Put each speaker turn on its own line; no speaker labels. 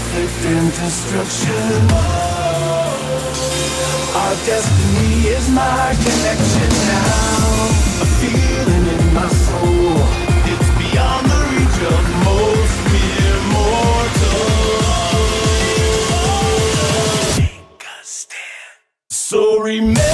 conflict and destruction. Our destiny is my connection now. A feeling in my soul, it's beyond the reach of most mere mortals. Take a stand. So remember.